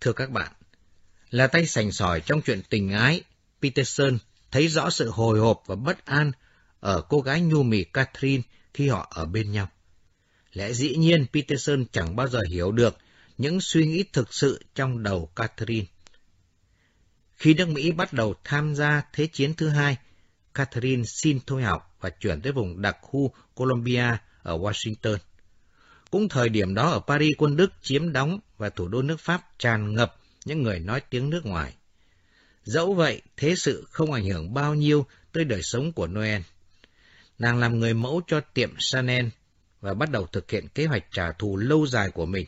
Thưa các bạn, là tay sành sỏi trong chuyện tình ái, Peterson thấy rõ sự hồi hộp và bất an ở cô gái nhu mì Catherine khi họ ở bên nhau. Lẽ dĩ nhiên Peterson chẳng bao giờ hiểu được những suy nghĩ thực sự trong đầu Catherine. Khi nước Mỹ bắt đầu tham gia Thế chiến thứ hai, Catherine xin thôi học và chuyển tới vùng đặc khu Columbia ở Washington. Cũng thời điểm đó ở Paris quân Đức chiếm đóng và thủ đô nước Pháp tràn ngập những người nói tiếng nước ngoài. Dẫu vậy, thế sự không ảnh hưởng bao nhiêu tới đời sống của Noel. Nàng làm người mẫu cho tiệm Chanel và bắt đầu thực hiện kế hoạch trả thù lâu dài của mình.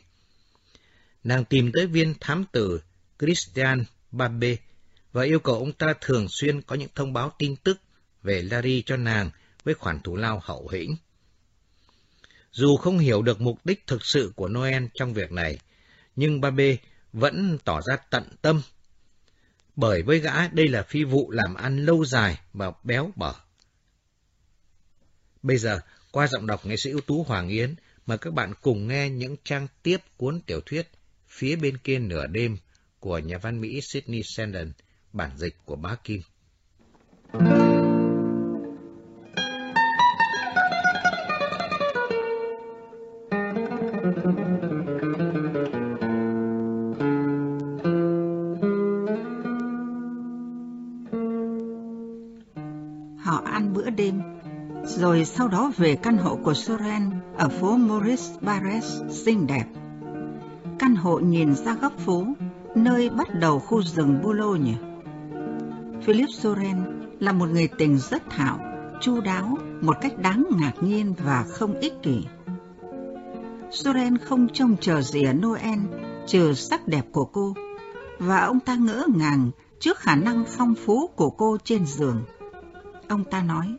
Nàng tìm tới viên thám tử Christian Babbe và yêu cầu ông ta thường xuyên có những thông báo tin tức về Larry cho nàng với khoản thù lao hậu hĩnh. Dù không hiểu được mục đích thực sự của Noel trong việc này, nhưng Babbe vẫn tỏ ra tận tâm. Bởi với gã đây là phi vụ làm ăn lâu dài và béo bở. Bây giờ, qua giọng đọc nghệ sĩ ưu tú Hoàng Yến, mời các bạn cùng nghe những trang tiếp cuốn tiểu thuyết Phía bên kia nửa đêm của nhà văn Mỹ Sydney Sheldon, bản dịch của Bá Kim. Họ sau đó về căn hộ của Soren ở phố Maurice Barres xinh đẹp. Căn hộ nhìn ra góc phố, nơi bắt đầu khu rừng Boulogne. Philip Soren là một người tình rất thảo, chu đáo, một cách đáng ngạc nhiên và không ích kỷ. Soren không trông chờ gì ở Noel trừ sắc đẹp của cô, và ông ta ngỡ ngàng trước khả năng phong phú của cô trên giường. Ông ta nói,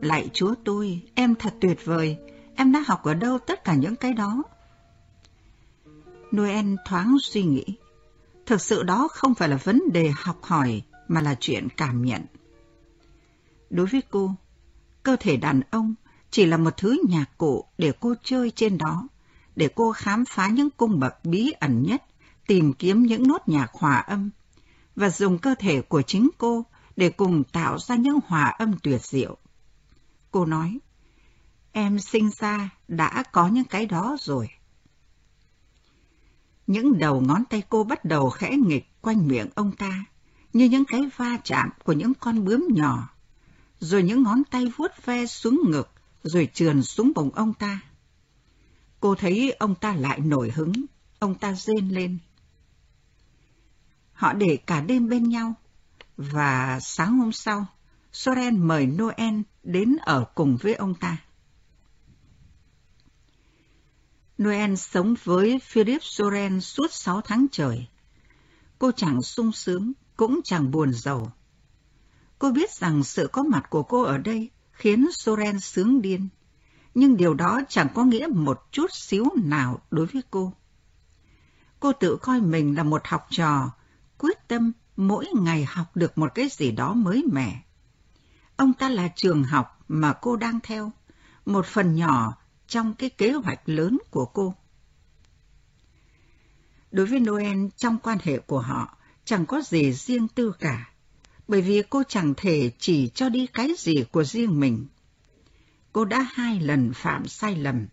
Lạy chúa tôi, em thật tuyệt vời, em đã học ở đâu tất cả những cái đó? Noel thoáng suy nghĩ, thực sự đó không phải là vấn đề học hỏi mà là chuyện cảm nhận. Đối với cô, cơ thể đàn ông chỉ là một thứ nhạc cụ để cô chơi trên đó, để cô khám phá những cung bậc bí ẩn nhất, tìm kiếm những nốt nhạc hòa âm, và dùng cơ thể của chính cô để cùng tạo ra những hòa âm tuyệt diệu. Cô nói, em sinh ra đã có những cái đó rồi. Những đầu ngón tay cô bắt đầu khẽ nghịch quanh miệng ông ta, như những cái va chạm của những con bướm nhỏ, rồi những ngón tay vuốt ve xuống ngực, rồi trườn xuống bụng ông ta. Cô thấy ông ta lại nổi hứng, ông ta rên lên. Họ để cả đêm bên nhau, và sáng hôm sau, Soren mời Noel đến ở cùng với ông ta. Noel sống với Philip Soren suốt sáu tháng trời. Cô chẳng sung sướng, cũng chẳng buồn giàu. Cô biết rằng sự có mặt của cô ở đây khiến Soren sướng điên, nhưng điều đó chẳng có nghĩa một chút xíu nào đối với cô. Cô tự coi mình là một học trò, quyết tâm mỗi ngày học được một cái gì đó mới mẻ. Ông ta là trường học mà cô đang theo, một phần nhỏ trong cái kế hoạch lớn của cô. Đối với Noel trong quan hệ của họ chẳng có gì riêng tư cả, bởi vì cô chẳng thể chỉ cho đi cái gì của riêng mình. Cô đã hai lần phạm sai lầm,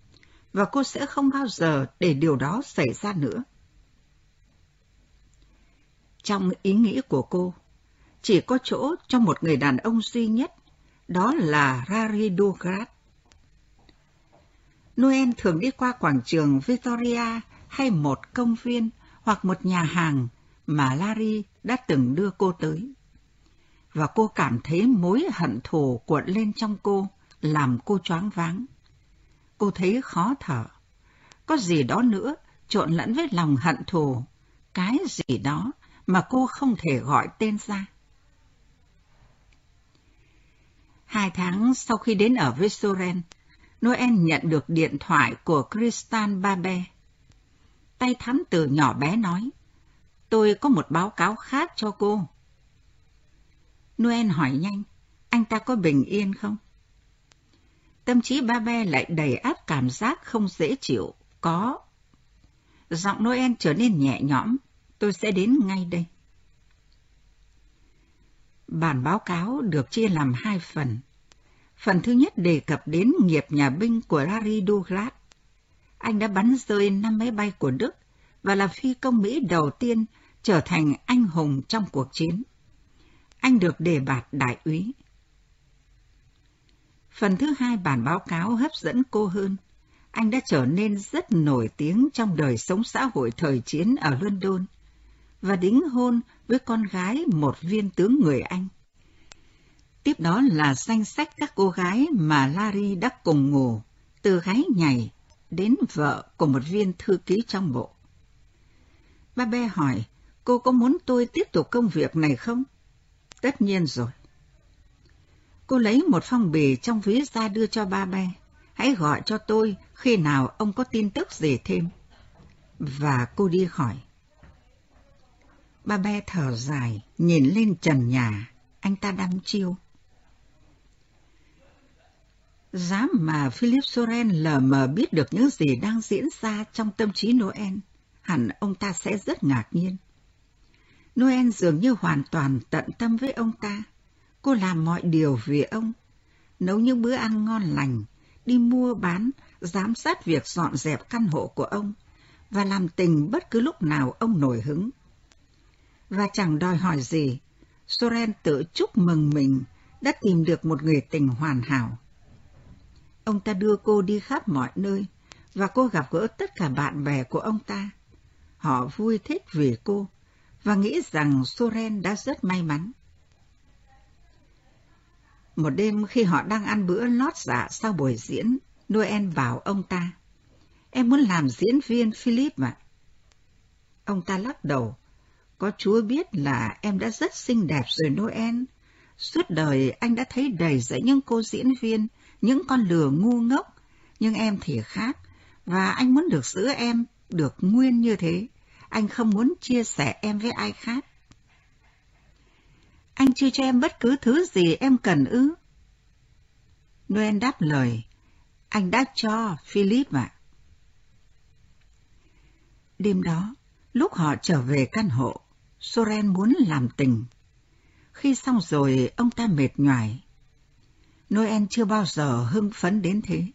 và cô sẽ không bao giờ để điều đó xảy ra nữa. Trong ý nghĩ của cô, chỉ có chỗ cho một người đàn ông duy nhất, đó là Rari Dugrat. Noel thường đi qua quảng trường Victoria hay một công viên hoặc một nhà hàng mà Larry đã từng đưa cô tới. Và cô cảm thấy mối hận thù cuộn lên trong cô, làm cô choáng váng. Cô thấy khó thở. Có gì đó nữa trộn lẫn với lòng hận thù, cái gì đó mà cô không thể gọi tên ra. Hai tháng sau khi đến ở với Soren, Noel nhận được điện thoại của Kristan Babe. Tay thám tử nhỏ bé nói, tôi có một báo cáo khác cho cô. Noel hỏi nhanh, anh ta có bình yên không? Tâm trí Babe lại đầy áp cảm giác không dễ chịu, có. Giọng Noel trở nên nhẹ nhõm, Tôi sẽ đến ngay đây. Bản báo cáo được chia làm hai phần. Phần thứ nhất đề cập đến nghiệp nhà binh của Larry Douglas. Anh đã bắn rơi năm máy bay của Đức và là phi công Mỹ đầu tiên trở thành anh hùng trong cuộc chiến. Anh được đề bạt đại úy. Phần thứ hai bản báo cáo hấp dẫn cô hơn. Anh đã trở nên rất nổi tiếng trong đời sống xã hội thời chiến ở London và đính hôn với con gái một viên tướng người Anh. Tiếp đó là danh sách các cô gái mà Larry đã cùng ngủ, từ gái nhảy đến vợ của một viên thư ký trong bộ. Ba Be hỏi, cô có muốn tôi tiếp tục công việc này không? Tất nhiên rồi. Cô lấy một phong bì trong ví ra đưa cho ba Be. Hãy gọi cho tôi khi nào ông có tin tức gì thêm. Và cô đi khỏi. Ba Be thở dài, nhìn lên trần nhà, anh ta đăm chiêu. Dám mà Philip Soren lờ mờ biết được những gì đang diễn ra trong tâm trí Noel, hẳn ông ta sẽ rất ngạc nhiên. Noel dường như hoàn toàn tận tâm với ông ta. Cô làm mọi điều vì ông. Nấu những bữa ăn ngon lành, đi mua bán, giám sát việc dọn dẹp căn hộ của ông, và làm tình bất cứ lúc nào ông nổi hứng. Và chẳng đòi hỏi gì, Soren tự chúc mừng mình đã tìm được một người tình hoàn hảo. Ông ta đưa cô đi khắp mọi nơi, và cô gặp gỡ tất cả bạn bè của ông ta. Họ vui thích vì cô, và nghĩ rằng Soren đã rất may mắn. Một đêm khi họ đang ăn bữa lót dạ sau buổi diễn, Noel bảo ông ta, Em muốn làm diễn viên Philip ạ. Ông ta lắc đầu, có Chúa biết là em đã rất xinh đẹp rồi Noel. Suốt đời anh đã thấy đầy dẫy những cô diễn viên, những con lừa ngu ngốc, nhưng em thì khác, và anh muốn được giữ em, được nguyên như thế. Anh không muốn chia sẻ em với ai khác. Anh chưa cho em bất cứ thứ gì em cần ư? Noel đáp lời, anh đã cho Philip ạ. Đêm đó, lúc họ trở về căn hộ, Soren muốn làm tình. Khi xong rồi, ông ta mệt nhoài. Noel chưa bao giờ hưng phấn đến thế.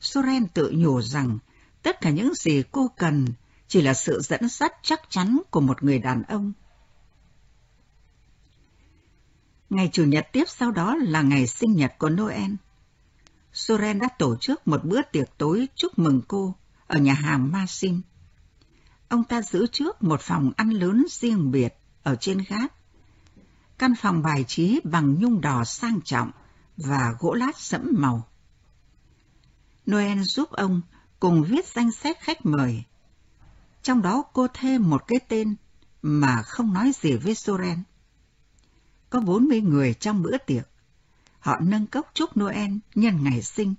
Soren tự nhủ rằng tất cả những gì cô cần chỉ là sự dẫn dắt chắc chắn của một người đàn ông. Ngày Chủ nhật tiếp sau đó là ngày sinh nhật của Noel. Soren đã tổ chức một bữa tiệc tối chúc mừng cô ở nhà hàng Masin. Ông ta giữ trước một phòng ăn lớn riêng biệt ở trên gác. Căn phòng bài trí bằng nhung đỏ sang trọng và gỗ lát sẫm màu. Noel giúp ông cùng viết danh sách khách mời trong đó cô thêm một cái tên mà không nói gì với Soren. Có 40 người trong bữa tiệc. Họ nâng cốc chúc Noel nhân ngày sinh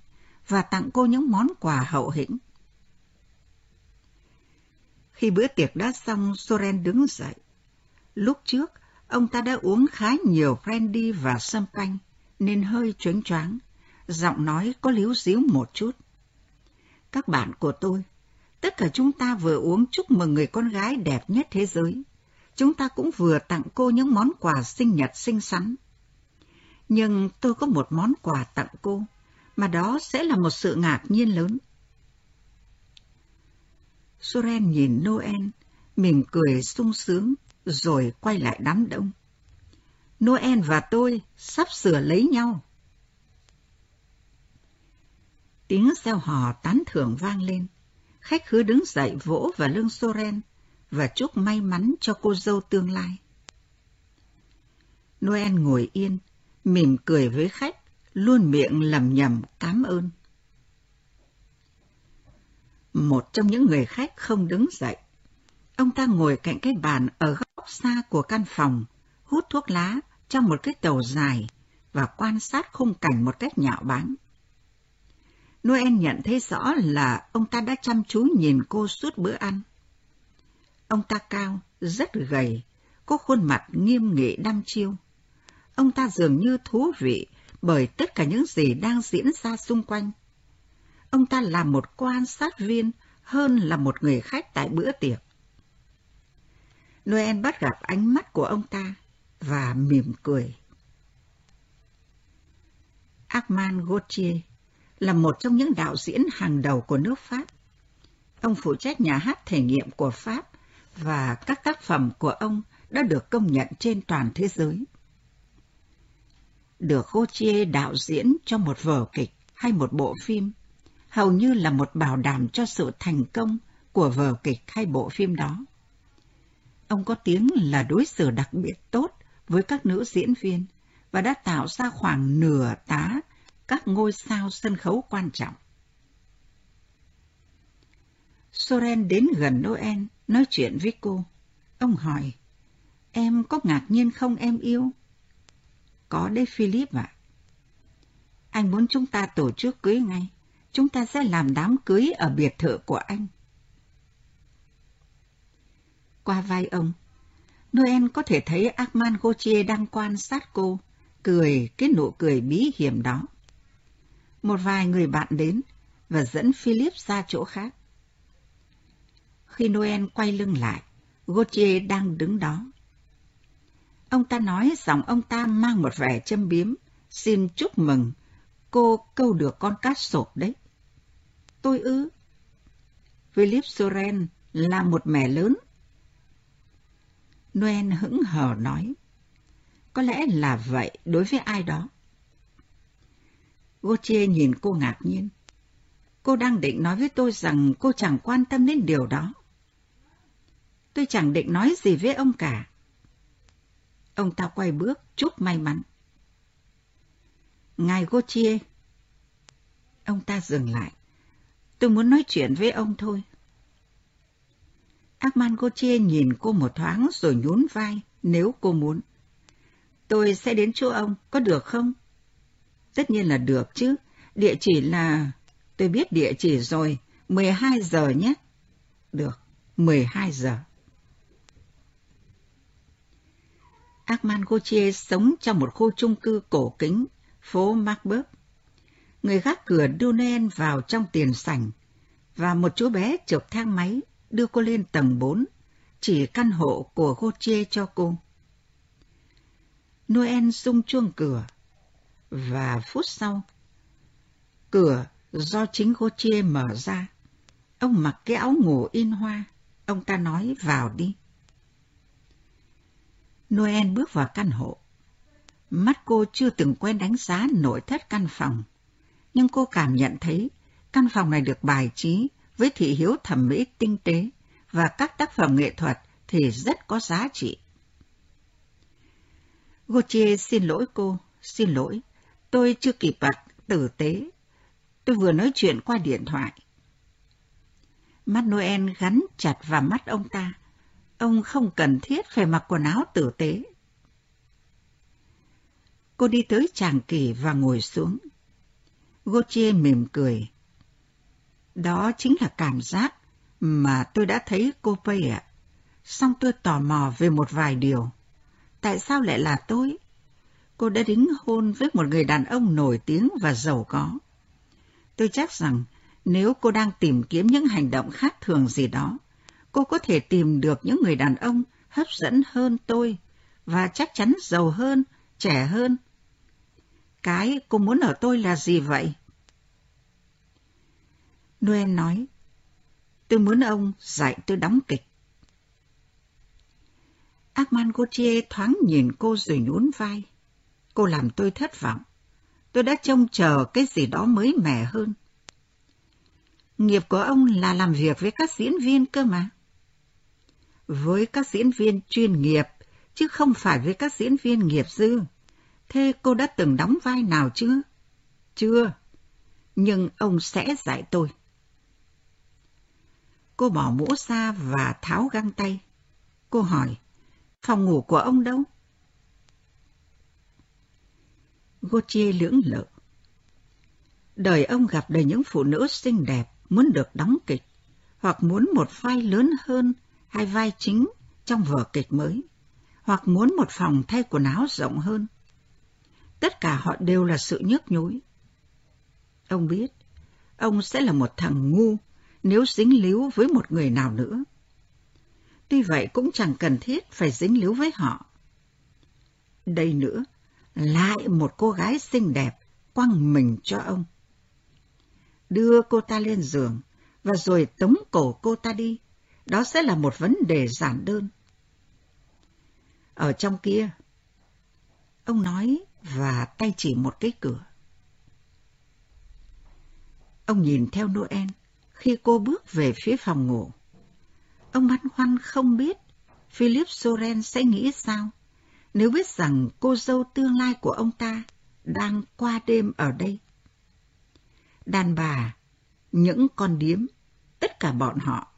và tặng cô những món quà hậu hĩnh. Khi bữa tiệc đã xong, Soren đứng dậy. Lúc trước, ông ta đã uống khá nhiều brandy và sâm canh, nên hơi choáng choáng, giọng nói có líu díu một chút. Các bạn của tôi, Tất cả chúng ta vừa uống chúc mừng người con gái đẹp nhất thế giới. Chúng ta cũng vừa tặng cô những món quà sinh nhật xinh xắn. Nhưng tôi có một món quà tặng cô, mà đó sẽ là một sự ngạc nhiên lớn. Soren nhìn Noel, mỉm cười sung sướng, rồi quay lại đám đông. Noel và tôi sắp sửa lấy nhau. Tiếng reo hò tán thưởng vang lên khách khứa đứng dậy vỗ vào lưng Soren và chúc may mắn cho cô dâu tương lai. Noel ngồi yên, mỉm cười với khách, luôn miệng lầm nhầm cảm ơn. Một trong những người khách không đứng dậy. Ông ta ngồi cạnh cái bàn ở góc xa của căn phòng, hút thuốc lá trong một cái tàu dài và quan sát khung cảnh một cách nhạo báng. Noel nhận thấy rõ là ông ta đã chăm chú nhìn cô suốt bữa ăn. Ông ta cao, rất gầy, có khuôn mặt nghiêm nghị đăm chiêu. Ông ta dường như thú vị bởi tất cả những gì đang diễn ra xung quanh. Ông ta là một quan sát viên hơn là một người khách tại bữa tiệc. Noel bắt gặp ánh mắt của ông ta và mỉm cười. Armand Gauthier là một trong những đạo diễn hàng đầu của nước Pháp. Ông phụ trách nhà hát thể nghiệm của Pháp và các tác phẩm của ông đã được công nhận trên toàn thế giới. Được Gauthier đạo diễn cho một vở kịch hay một bộ phim, hầu như là một bảo đảm cho sự thành công của vở kịch hay bộ phim đó. Ông có tiếng là đối xử đặc biệt tốt với các nữ diễn viên và đã tạo ra khoảng nửa tá các ngôi sao sân khấu quan trọng. Soren đến gần Noel nói chuyện với cô. Ông hỏi, em có ngạc nhiên không em yêu? Có đấy Philip ạ. Anh muốn chúng ta tổ chức cưới ngay. Chúng ta sẽ làm đám cưới ở biệt thự của anh. Qua vai ông, Noel có thể thấy Armand Gauthier đang quan sát cô, cười cái nụ cười bí hiểm đó. Một vài người bạn đến và dẫn Philip ra chỗ khác. Khi Noel quay lưng lại, Gauthier đang đứng đó. Ông ta nói giọng ông ta mang một vẻ châm biếm, xin chúc mừng, cô câu được con cá sộp đấy. Tôi ư? Philip Soren là một mẹ lớn. Noel hững hờ nói, có lẽ là vậy đối với ai đó. Gautier nhìn cô ngạc nhiên. Cô đang định nói với tôi rằng cô chẳng quan tâm đến điều đó. Tôi chẳng định nói gì với ông cả. Ông ta quay bước, chúc may mắn. Ngài Gautier. Ông ta dừng lại. Tôi muốn nói chuyện với ông thôi. Armand Gauthier nhìn cô một thoáng rồi nhún vai, nếu cô muốn. Tôi sẽ đến chỗ ông, có được không? Tất nhiên là được chứ. Địa chỉ là... Tôi biết địa chỉ rồi. 12 giờ nhé. Được, 12 giờ. Armand Gauthier sống trong một khu chung cư cổ kính, phố Macbeth. Người gác cửa đưa Noel vào trong tiền sảnh, và một chú bé chụp thang máy đưa cô lên tầng 4, chỉ căn hộ của Gautier cho cô. Noel rung chuông cửa, và phút sau, cửa do chính Gautier mở ra. Ông mặc cái áo ngủ in hoa, ông ta nói vào đi. Noel bước vào căn hộ. Mắt cô chưa từng quen đánh giá nội thất căn phòng, nhưng cô cảm nhận thấy căn phòng này được bài trí với thị hiếu thẩm mỹ tinh tế và các tác phẩm nghệ thuật thì rất có giá trị. Gautier xin lỗi cô, xin lỗi, tôi chưa kịp bật tử tế. Tôi vừa nói chuyện qua điện thoại. Mắt Noel gắn chặt vào mắt ông ta. Ông không cần thiết phải mặc quần áo tử tế. Cô đi tới chàng kỳ và ngồi xuống. Gautier mỉm cười. Đó chính là cảm giác mà tôi đã thấy cô Pei ạ. Xong tôi tò mò về một vài điều. Tại sao lại là tôi? Cô đã đính hôn với một người đàn ông nổi tiếng và giàu có. Tôi chắc rằng nếu cô đang tìm kiếm những hành động khác thường gì đó, cô có thể tìm được những người đàn ông hấp dẫn hơn tôi và chắc chắn giàu hơn, trẻ hơn. Cái cô muốn ở tôi là gì vậy? Noel nói, tôi muốn ông dạy tôi đóng kịch. Armand Gauthier thoáng nhìn cô rồi nhún vai. Cô làm tôi thất vọng. Tôi đã trông chờ cái gì đó mới mẻ hơn. Nghiệp của ông là làm việc với các diễn viên cơ mà. Với các diễn viên chuyên nghiệp, chứ không phải với các diễn viên nghiệp dư. Thế cô đã từng đóng vai nào chưa? Chưa. Nhưng ông sẽ dạy tôi. Cô bỏ mũ ra và tháo găng tay. Cô hỏi, phòng ngủ của ông đâu? Gautier lưỡng lự. Đời ông gặp đầy những phụ nữ xinh đẹp muốn được đóng kịch, hoặc muốn một vai lớn hơn hai vai chính trong vở kịch mới, hoặc muốn một phòng thay quần áo rộng hơn. Tất cả họ đều là sự nhức nhối. Ông biết, ông sẽ là một thằng ngu nếu dính líu với một người nào nữa. Tuy vậy cũng chẳng cần thiết phải dính líu với họ. Đây nữa, lại một cô gái xinh đẹp quăng mình cho ông. Đưa cô ta lên giường và rồi tống cổ cô ta đi. Đó sẽ là một vấn đề giản đơn. Ở trong kia, ông nói và tay chỉ một cái cửa. Ông nhìn theo Noel khi cô bước về phía phòng ngủ. Ông băn khoăn không biết Philip Soren sẽ nghĩ sao nếu biết rằng cô dâu tương lai của ông ta đang qua đêm ở đây. Đàn bà, những con điếm, tất cả bọn họ.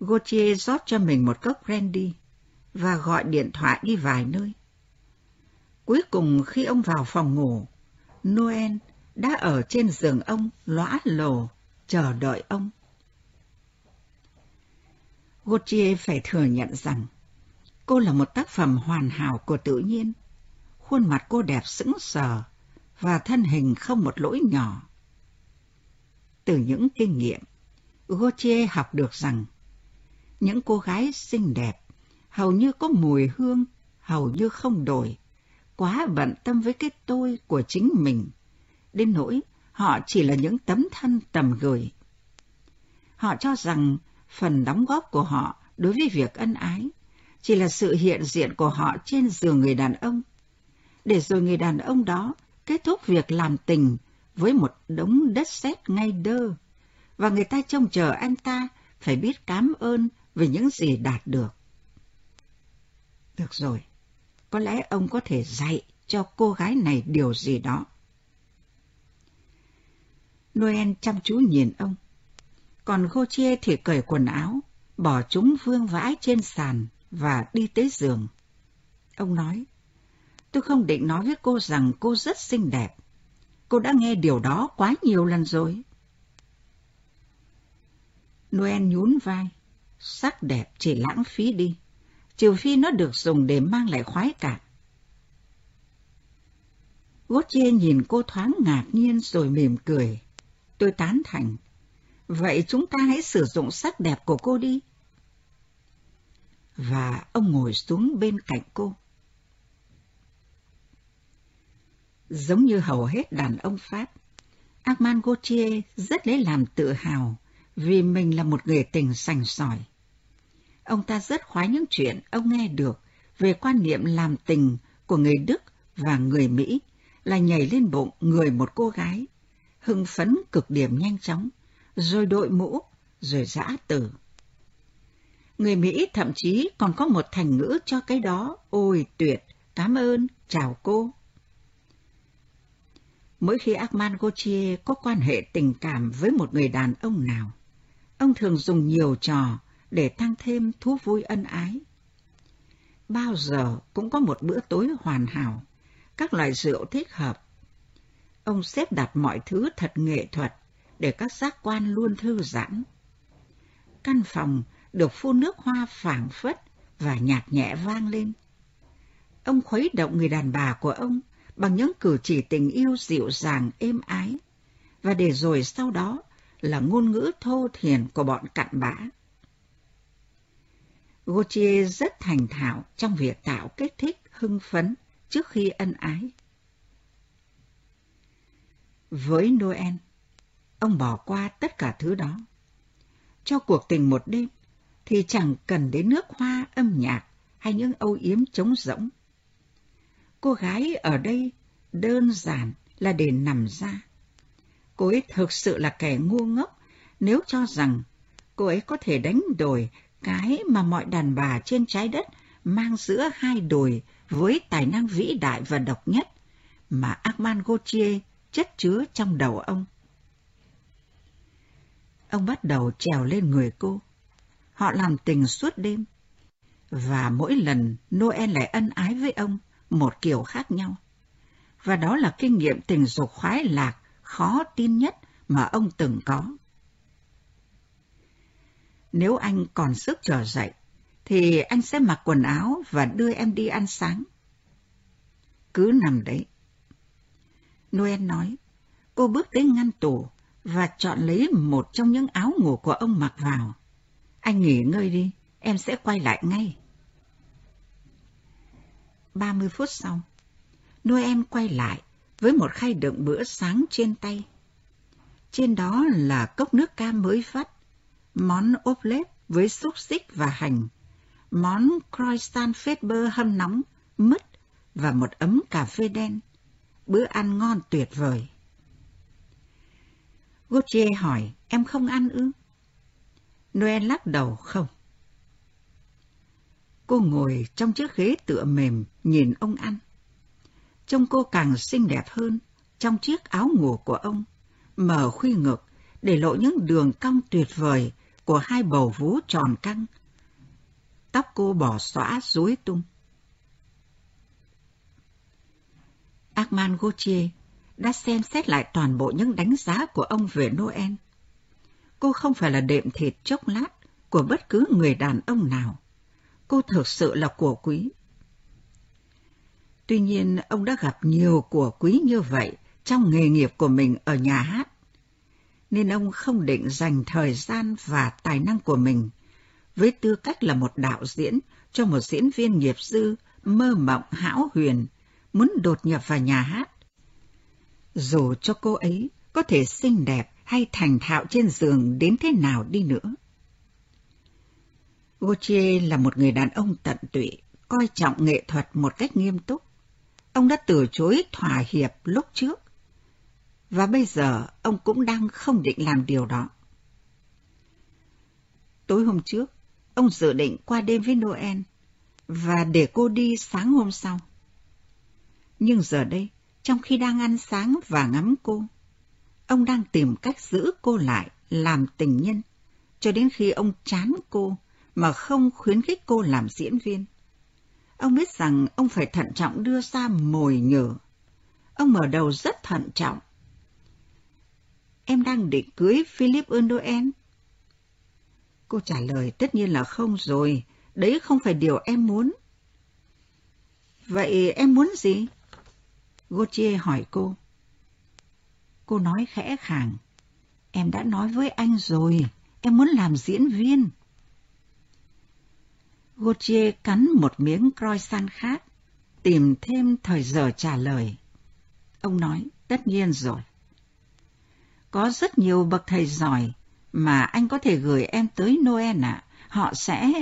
Gauthier rót cho mình một cốc brandy và gọi điện thoại đi vài nơi. Cuối cùng khi ông vào phòng ngủ, Noel đã ở trên giường ông lõa lồ, chờ đợi ông. Gautier phải thừa nhận rằng cô là một tác phẩm hoàn hảo của tự nhiên. Khuôn mặt cô đẹp sững sờ và thân hình không một lỗi nhỏ. Từ những kinh nghiệm, Gautier học được rằng những cô gái xinh đẹp hầu như có mùi hương, hầu như không đổi, quá bận tâm với cái tôi của chính mình, đến nỗi họ chỉ là những tấm thân tầm gửi. Họ cho rằng phần đóng góp của họ đối với việc ân ái chỉ là sự hiện diện của họ trên giường người đàn ông, để rồi người đàn ông đó kết thúc việc làm tình với một đống đất sét ngay đơ, và người ta trông chờ anh ta phải biết cảm ơn về những gì đạt được. Được rồi, có lẽ ông có thể dạy cho cô gái này điều gì đó. Noel chăm chú nhìn ông, còn Gautier thì cởi quần áo, bỏ chúng vương vãi trên sàn và đi tới giường. Ông nói, tôi không định nói với cô rằng cô rất xinh đẹp. Cô đã nghe điều đó quá nhiều lần rồi. Noel nhún vai, sắc đẹp chỉ lãng phí đi, trừ phi nó được dùng để mang lại khoái cảm. Gautier nhìn cô thoáng ngạc nhiên rồi mỉm cười. Tôi tán thành. Vậy chúng ta hãy sử dụng sắc đẹp của cô đi. Và ông ngồi xuống bên cạnh cô. Giống như hầu hết đàn ông Pháp, Armand Gauthier rất lấy làm tự hào vì mình là một người tình sành sỏi. Ông ta rất khoái những chuyện ông nghe được về quan niệm làm tình của người Đức và người Mỹ là nhảy lên bụng người một cô gái, hưng phấn cực điểm nhanh chóng, rồi đội mũ, rồi giã tử. Người Mỹ thậm chí còn có một thành ngữ cho cái đó, ôi tuyệt, cảm ơn, chào cô. Mỗi khi Armand Gauthier có quan hệ tình cảm với một người đàn ông nào, ông thường dùng nhiều trò để tăng thêm thú vui ân ái. Bao giờ cũng có một bữa tối hoàn hảo, các loại rượu thích hợp. Ông xếp đặt mọi thứ thật nghệ thuật để các giác quan luôn thư giãn. Căn phòng được phun nước hoa phảng phất và nhạc nhẹ vang lên. Ông khuấy động người đàn bà của ông bằng những cử chỉ tình yêu dịu dàng êm ái, và để rồi sau đó là ngôn ngữ thô thiền của bọn cặn bã. Gautier rất thành thạo trong việc tạo kích thích hưng phấn trước khi ân ái. Với Noel, ông bỏ qua tất cả thứ đó. Cho cuộc tình một đêm thì chẳng cần đến nước hoa âm nhạc hay những âu yếm trống rỗng. Cô gái ở đây đơn giản là để nằm ra. Cô ấy thực sự là kẻ ngu ngốc nếu cho rằng cô ấy có thể đánh đổi cái mà mọi đàn bà trên trái đất mang giữa hai đùi với tài năng vĩ đại và độc nhất mà Armand Gauthier chất chứa trong đầu ông. Ông bắt đầu trèo lên người cô. Họ làm tình suốt đêm. Và mỗi lần Noel lại ân ái với ông một kiểu khác nhau. Và đó là kinh nghiệm tình dục khoái lạc khó tin nhất mà ông từng có. Nếu anh còn sức trở dậy, thì anh sẽ mặc quần áo và đưa em đi ăn sáng. Cứ nằm đấy. Noel nói, cô bước đến ngăn tủ và chọn lấy một trong những áo ngủ của ông mặc vào. Anh nghỉ ngơi đi, em sẽ quay lại ngay. 30 phút sau, Noel quay lại với một khay đựng bữa sáng trên tay. Trên đó là cốc nước cam mới phát, món ốp lết với xúc xích và hành, món croissant phết bơ hâm nóng, mứt và một ấm cà phê đen. Bữa ăn ngon tuyệt vời. Gauthier hỏi, em không ăn ư? Noel lắc đầu không. Cô ngồi trong chiếc ghế tựa mềm nhìn ông ăn. Trông cô càng xinh đẹp hơn trong chiếc áo ngủ của ông, mở khuy ngực để lộ những đường cong tuyệt vời của hai bầu vú tròn căng. Tóc cô bỏ xõa rối tung. Armand Gauthier đã xem xét lại toàn bộ những đánh giá của ông về Noel. Cô không phải là đệm thịt chốc lát của bất cứ người đàn ông nào. Cô thực sự là của quý. Tuy nhiên, ông đã gặp nhiều của quý như vậy trong nghề nghiệp của mình ở nhà hát. Nên ông không định dành thời gian và tài năng của mình với tư cách là một đạo diễn cho một diễn viên nghiệp dư mơ mộng hão huyền muốn đột nhập vào nhà hát. Dù cho cô ấy có thể xinh đẹp hay thành thạo trên giường đến thế nào đi nữa. Gautier là một người đàn ông tận tụy, coi trọng nghệ thuật một cách nghiêm túc. Ông đã từ chối thỏa hiệp lúc trước, và bây giờ ông cũng đang không định làm điều đó. Tối hôm trước, ông dự định qua đêm với Noel và để cô đi sáng hôm sau. Nhưng giờ đây, trong khi đang ăn sáng và ngắm cô, ông đang tìm cách giữ cô lại làm tình nhân, cho đến khi ông chán cô mà không khuyến khích cô làm diễn viên. Ông biết rằng ông phải thận trọng đưa ra mồi nhử. Ông mở đầu rất thận trọng. Em đang định cưới Philip Undoen. Cô trả lời tất nhiên là không rồi, đấy không phải điều em muốn. Vậy em muốn gì? Gauthier hỏi cô. Cô nói khẽ khàng. Em đã nói với anh rồi, em muốn làm diễn viên. Gauthier cắn một miếng croissant khác, tìm thêm thời giờ trả lời. Ông nói, tất nhiên rồi. Có rất nhiều bậc thầy giỏi mà anh có thể gửi em tới Noel ạ. Họ sẽ...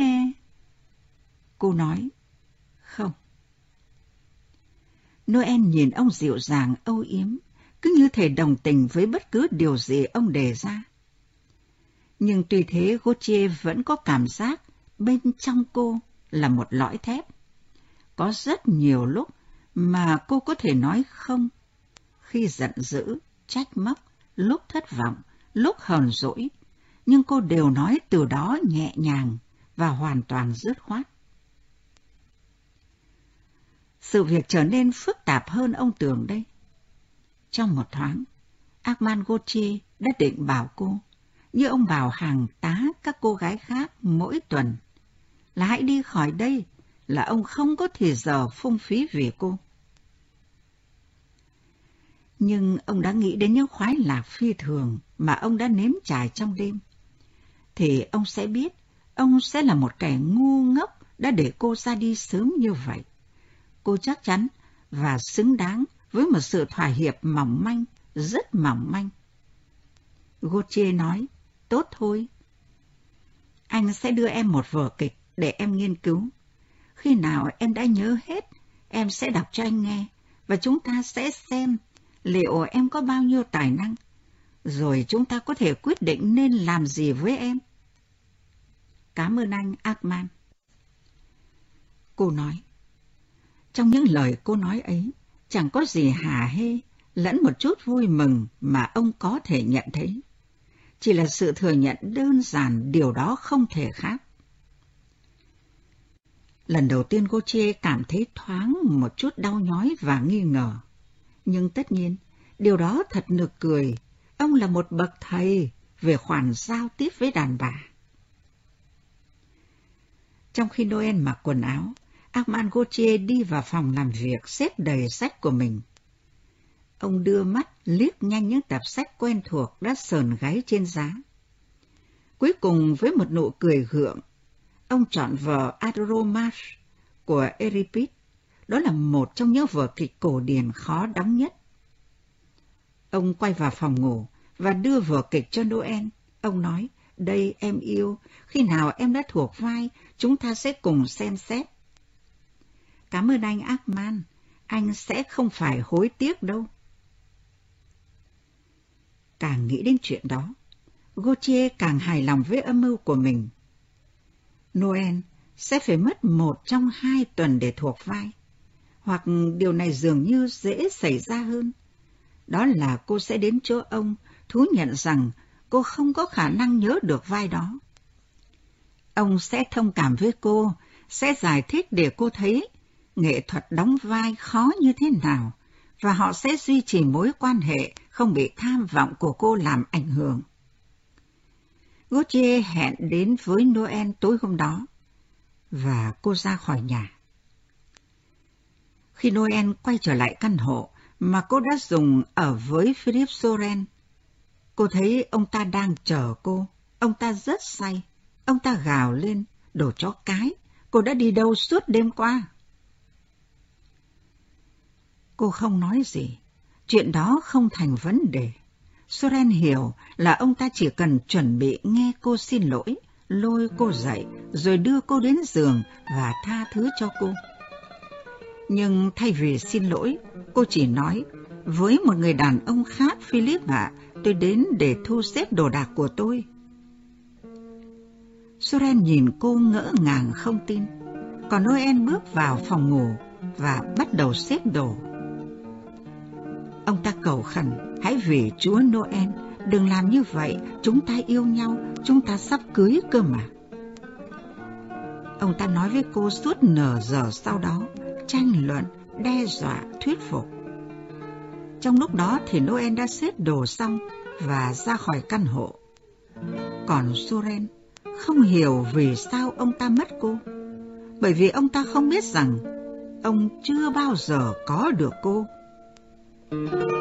Cô nói, không. Noel nhìn ông dịu dàng âu yếm, cứ như thể đồng tình với bất cứ điều gì ông đề ra. Nhưng tuy thế Gauthier vẫn có cảm giác bên trong cô là một lõi thép. Có rất nhiều lúc mà cô có thể nói không, khi giận dữ, trách móc, lúc thất vọng, lúc hờn dỗi, nhưng cô đều nói từ đó nhẹ nhàng và hoàn toàn dứt khoát. Sự việc trở nên phức tạp hơn ông tưởng đây. Trong một thoáng, Armand Gauthier đã định bảo cô, như ông bảo hàng tá các cô gái khác mỗi tuần, là hãy đi khỏi đây, là ông không có thời giờ phung phí vì cô. Nhưng ông đã nghĩ đến những khoái lạc phi thường mà ông đã nếm trải trong đêm. Thì ông sẽ biết, ông sẽ là một kẻ ngu ngốc đã để cô ra đi sớm như vậy. Cô chắc chắn và xứng đáng với một sự thỏa hiệp mỏng manh, rất mỏng manh. Gautier nói, tốt thôi. Anh sẽ đưa em một vở kịch để em nghiên cứu. Khi nào em đã nhớ hết, em sẽ đọc cho anh nghe, và chúng ta sẽ xem liệu em có bao nhiêu tài năng, rồi chúng ta có thể quyết định nên làm gì với em. Cảm ơn anh, Akman. Cô nói. Trong những lời cô nói ấy, chẳng có gì hà hê, lẫn một chút vui mừng mà ông có thể nhận thấy. Chỉ là sự thừa nhận đơn giản điều đó không thể khác. Lần đầu tiên cô Chê cảm thấy thoáng một chút đau nhói và nghi ngờ. Nhưng tất nhiên, điều đó thật nực cười. Ông là một bậc thầy về khoản giao tiếp với đàn bà. Trong khi Noel mặc quần áo, Armand Gauthier đi vào phòng làm việc xếp đầy sách của mình. Ông đưa mắt liếc nhanh những tập sách quen thuộc đã sờn gáy trên giá. Cuối cùng với một nụ cười gượng, ông chọn vở Adromash của Euripides, Đó là một trong những vở kịch cổ điển khó đóng nhất. Ông quay vào phòng ngủ và đưa vở kịch cho Noel. Ông nói, đây em yêu, khi nào em đã thuộc vai, chúng ta sẽ cùng xem xét. Cảm ơn anh Ackman, anh sẽ không phải hối tiếc đâu. Càng nghĩ đến chuyện đó, Gauthier càng hài lòng với âm mưu của mình. Noel sẽ phải mất một trong hai tuần để thuộc vai, hoặc điều này dường như dễ xảy ra hơn. Đó là cô sẽ đến chỗ ông thú nhận rằng cô không có khả năng nhớ được vai đó. Ông sẽ thông cảm với cô, sẽ giải thích để cô thấy nghệ thuật đóng vai khó như thế nào, và họ sẽ duy trì mối quan hệ không bị tham vọng của cô làm ảnh hưởng. Gautier hẹn đến với Noel tối hôm đó, và cô ra khỏi nhà. Khi Noel quay trở lại căn hộ mà cô đã dùng ở với Philip Soren, cô thấy ông ta đang chờ cô. Ông ta rất say. Ông ta gào lên, đồ chó cái, cô đã đi đâu suốt đêm qua? Cô không nói gì. Chuyện đó không thành vấn đề. Soren hiểu là ông ta chỉ cần chuẩn bị nghe cô xin lỗi, lôi cô dậy, rồi đưa cô đến giường và tha thứ cho cô. Nhưng thay vì xin lỗi, cô chỉ nói, với một người đàn ông khác, Philip ạ, tôi đến để thu xếp đồ đạc của tôi. Soren nhìn cô ngỡ ngàng không tin, còn Noel bước vào phòng ngủ và bắt đầu xếp đồ. Ông ta cầu khẩn, hãy vì Chúa Noel, đừng làm như vậy, chúng ta yêu nhau, chúng ta sắp cưới cơ mà. Ông ta nói với cô suốt nửa giờ sau đó, tranh luận, đe dọa, thuyết phục. Trong lúc đó thì Noel đã xếp đồ xong và ra khỏi căn hộ. Còn Soren không hiểu vì sao ông ta mất cô. Bởi vì ông ta không biết rằng ông chưa bao giờ có được cô. Thank you.